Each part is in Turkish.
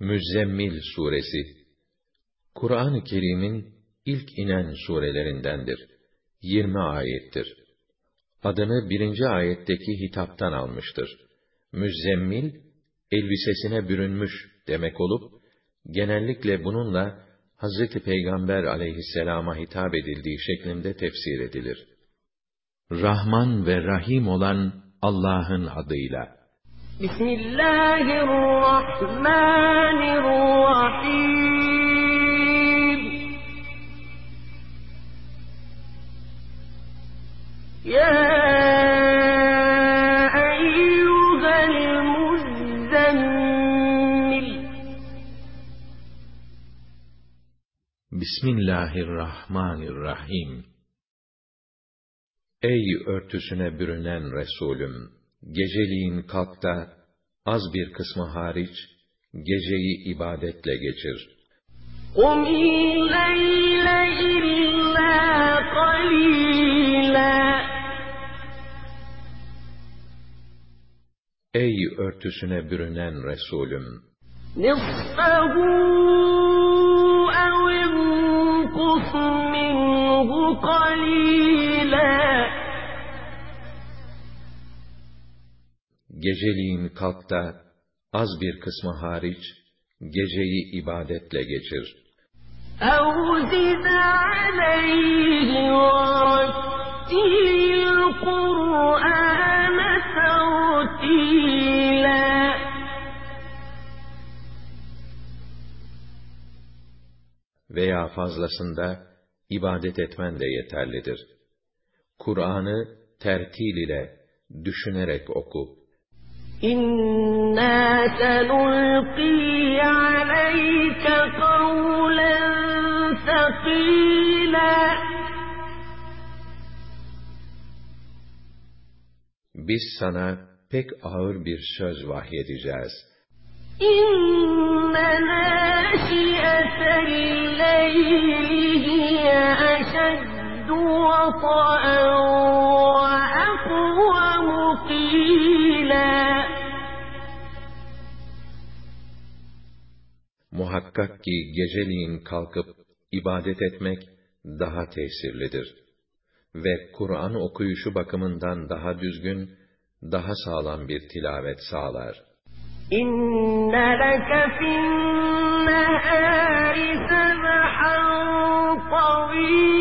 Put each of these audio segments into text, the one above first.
Müzzemmil suresi Kur'an-ı Kerim'in ilk inen surelerindendir. 20 ayettir. Adını birinci ayetteki hitaptan almıştır. Müzzemmil, elbisesine bürünmüş demek olup, genellikle bununla Hazreti Peygamber aleyhisselama hitap edildiği şeklinde tefsir edilir. Rahman ve Rahim olan Allah'ın adıyla. بسم الله الرحمن الرحيم يا أيها المزمل بسم الله الرحمن الرحيم Ey örtüsüne bürünen Resulüm! geceliğin kalk da, az bir kısmı hariç, geceyi ibadetle geçir. قُمِ اللَّيْلَ إِلَّا قَلِيلًا Ey örtüsüne bürünen Resulüm! نِصْفَهُ أَوْ انْقُصْ مِنْهُ قَلِيلًا Geceliğin kalk da, az bir kısmı hariç, geceyi ibadetle geçir. اَوْزِدْ عَلَيْهِ وَرَتِّلِ الْقُرْآنَ تَرْتِيلًا Veya fazlasında ibadet etmen de yeterlidir. Kur'an'ı tertil ile, düşünerek oku. İnna senulqi aleyke kavlen sakila Biz sana pek ağır bir söz vahyedeceğiz. İnne nâşiyetel leyli hiye eşeddu vata'en Muhakkak ki geceliğin kalkıp ibadet etmek daha tesirlidir. Ve Kur'an okuyuşu bakımından daha düzgün, daha sağlam bir tilavet sağlar. İnne leke finnehâri sebhan tavîlâ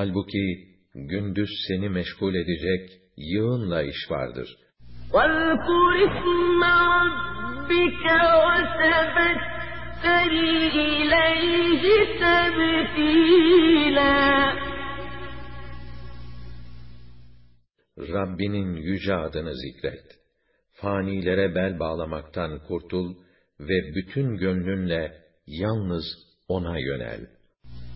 Halbuki gündüz seni meşgul edecek yığınla iş vardır. وَاذْكُرِ اسْمَ رَبِّكَ وَتَبَتَّلْ إِلَيْهِ تَبْتِيلًا Rabbinin yüce adını zikret. Fanilere bel bağlamaktan kurtul ve bütün gönlünle yalnız O'na yönel.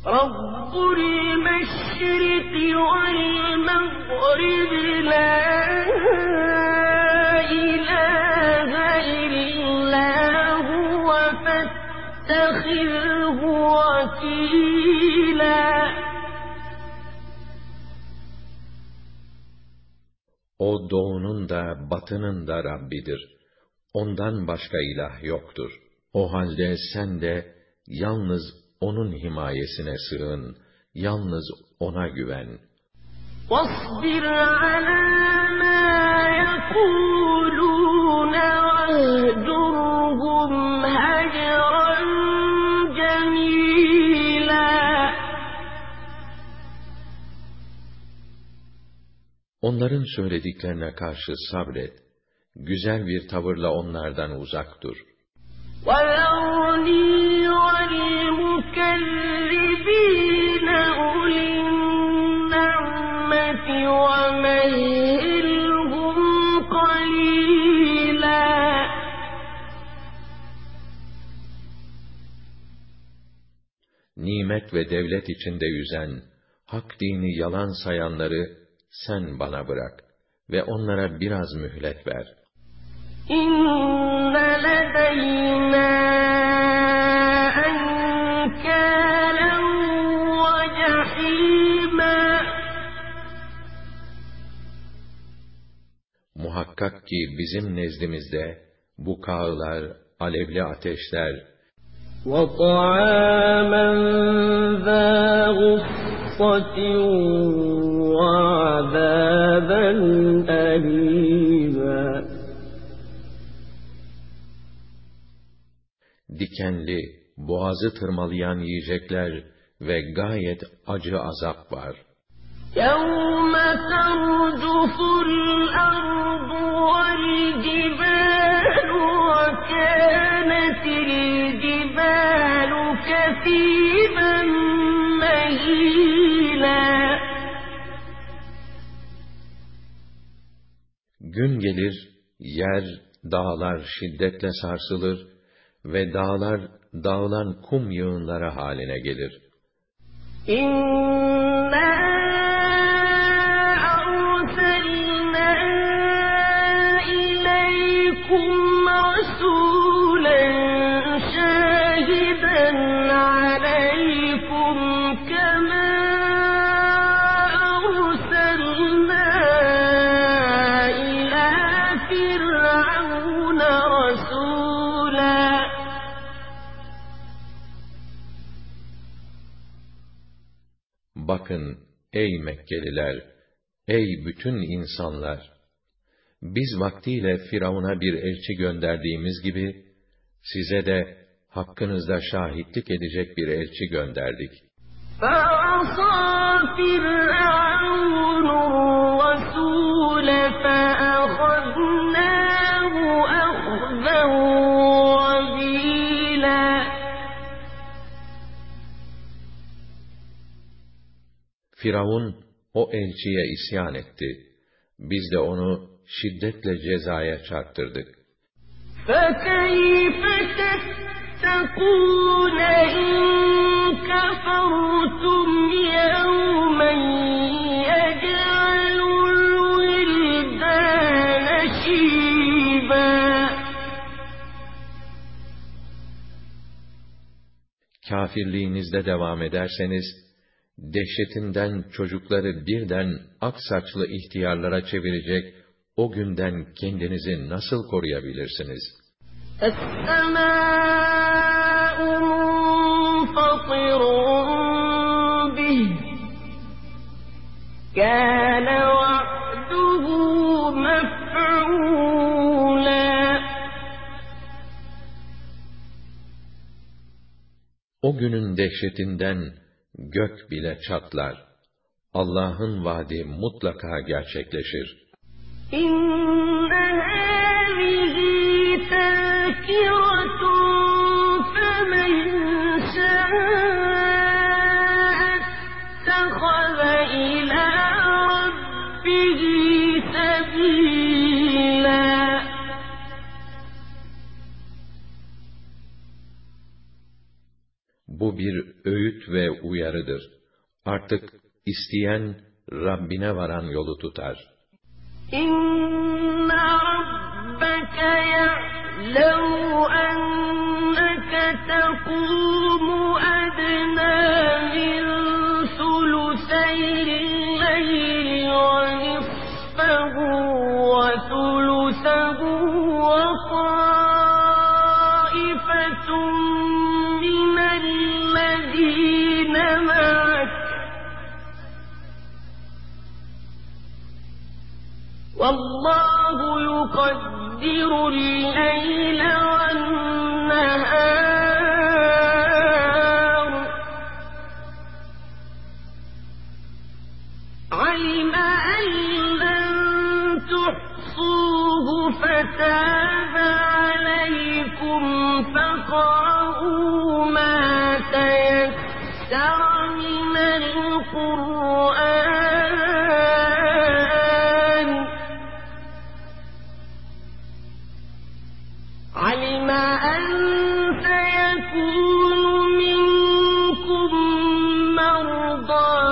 Rabbul meşriki vel mağrib la O doğunun da batının da Rabbidir. Ondan başka ilah yoktur. O halde sen de yalnız O'nun himayesine sığın, yalnız O'na güven. وَاصْبِرْ عَلَى مَا يَقُولُونَ وَاهْجُرْهُمْ هَجْرًا جَمِيلًا Onların söylediklerine karşı sabret. Güzel bir tavırla onlardan uzak dur. وَذَرْنِي Nimet ve devlet içinde yüzen, hak dini yalan sayanları sen bana bırak ve onlara biraz mühlet ver. İnne Muhakkak Muhakkak ki bizim nezdimizde bu kağılar, alevli ateşler, وطعاما ذا غصة وعذابا أليما Dikenli, boğazı tırmalayan yiyecekler ve gayet acı azap var. يَوْمَ تَرْجُفُ الْأَرْضُ وَالْجِبَالُ وَكَانَتِ الْجِبَالُ كَثِيبًا مَهِيلًا Gün gelir, yer, dağlar şiddetle sarsılır ve dağlar dağılan kum yığınları haline gelir. إِنَّا ey Mekkeliler, ey bütün insanlar! Biz vaktiyle Firavun'a bir elçi gönderdiğimiz gibi, size de hakkınızda şahitlik edecek bir elçi gönderdik. فَعَصَىٰ فِرْعَوْنُ الرَّسُولَ فَأَخَذْنَاهُ أَخْذًا وَبِيلًا Firavun o elçiye isyan etti. Biz de onu şiddetle cezaya çarptırdık. فَكَيْفَ تَتَّقُونَ إِن كَفَرْتُمْ يَوْمًا يَجْعَلُ الْوِلْدَانَ شِيبًا Kafirliğinizde devam ederseniz, dehşetinden çocukları birden ak saçlı ihtiyarlara çevirecek o günden kendinizi nasıl koruyabilirsiniz? السَّمَاءُ مُنفَطِرٌ بِهِ كَانَ وَعْدُهُ مَفْعُولًا O günün dehşetinden gök bile çatlar. Allah'ın vaadi mutlaka gerçekleşir. إِنَّ Artık isteyen Rabbine varan yolu tutar. İnna rabbeke ya'lev enneke tekumu edna min suluseyin leyli ve nisfehu ve sulusehu ve طائفة من الذين وَاللَّهُ يُقَدِّرُ اللَّيْلَ وَالنَّهَارَ ۚ. عَلِمَ أَن لَّن تُحْصُوهُ فَتَابَ عَلَيْكُمْ فَاقْرَءُوا مَا تَيَسَّرَ مِنَ الْقُرْآنِ ۚ. مَّرْضَىٰ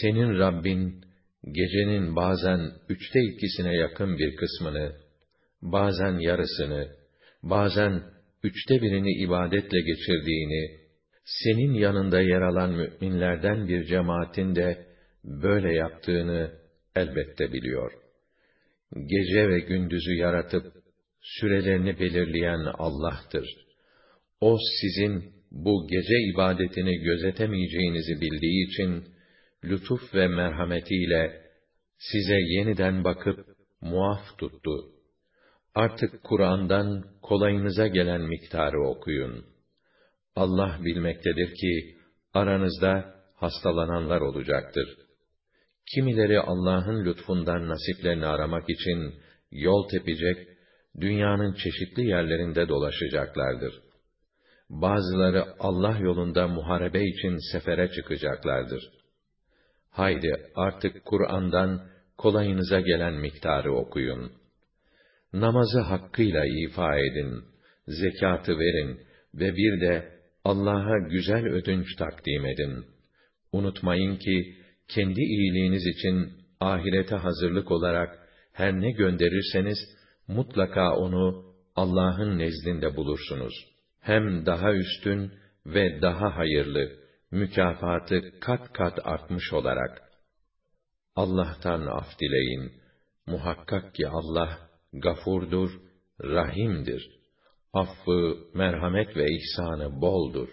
Senin Rabbin, gecenin bazen üçte ikisine yakın bir kısmını, bazen yarısını, bazen üçte birini ibadetle geçirdiğini, senin yanında yer alan müminlerden bir cemaatin de böyle yaptığını elbette biliyor. Gece ve gündüzü yaratıp, sürelerini belirleyen Allah'tır. O sizin bu gece ibadetini gözetemeyeceğinizi bildiği için, lütuf ve merhametiyle size yeniden bakıp muaf tuttu. Artık Kur'an'dan kolayınıza gelen miktarı okuyun. Allah bilmektedir ki aranızda hastalananlar olacaktır. Kimileri Allah'ın lütfundan nasiplerini aramak için yol tepecek, dünyanın çeşitli yerlerinde dolaşacaklardır. Bazıları Allah yolunda muharebe için sefere çıkacaklardır. Haydi artık Kur'an'dan kolayınıza gelen miktarı okuyun. Namazı hakkıyla ifa edin, zekatı verin ve bir de Allah'a güzel ödünç takdim edin. Unutmayın ki kendi iyiliğiniz için ahirete hazırlık olarak her ne gönderirseniz mutlaka onu Allah'ın nezdinde bulursunuz. Hem daha üstün ve daha hayırlı, mükafatı kat kat artmış olarak. Allah'tan af dileyin. Muhakkak ki Allah gafurdur, rahimdir. Affı, merhamet ve ihsanı boldur.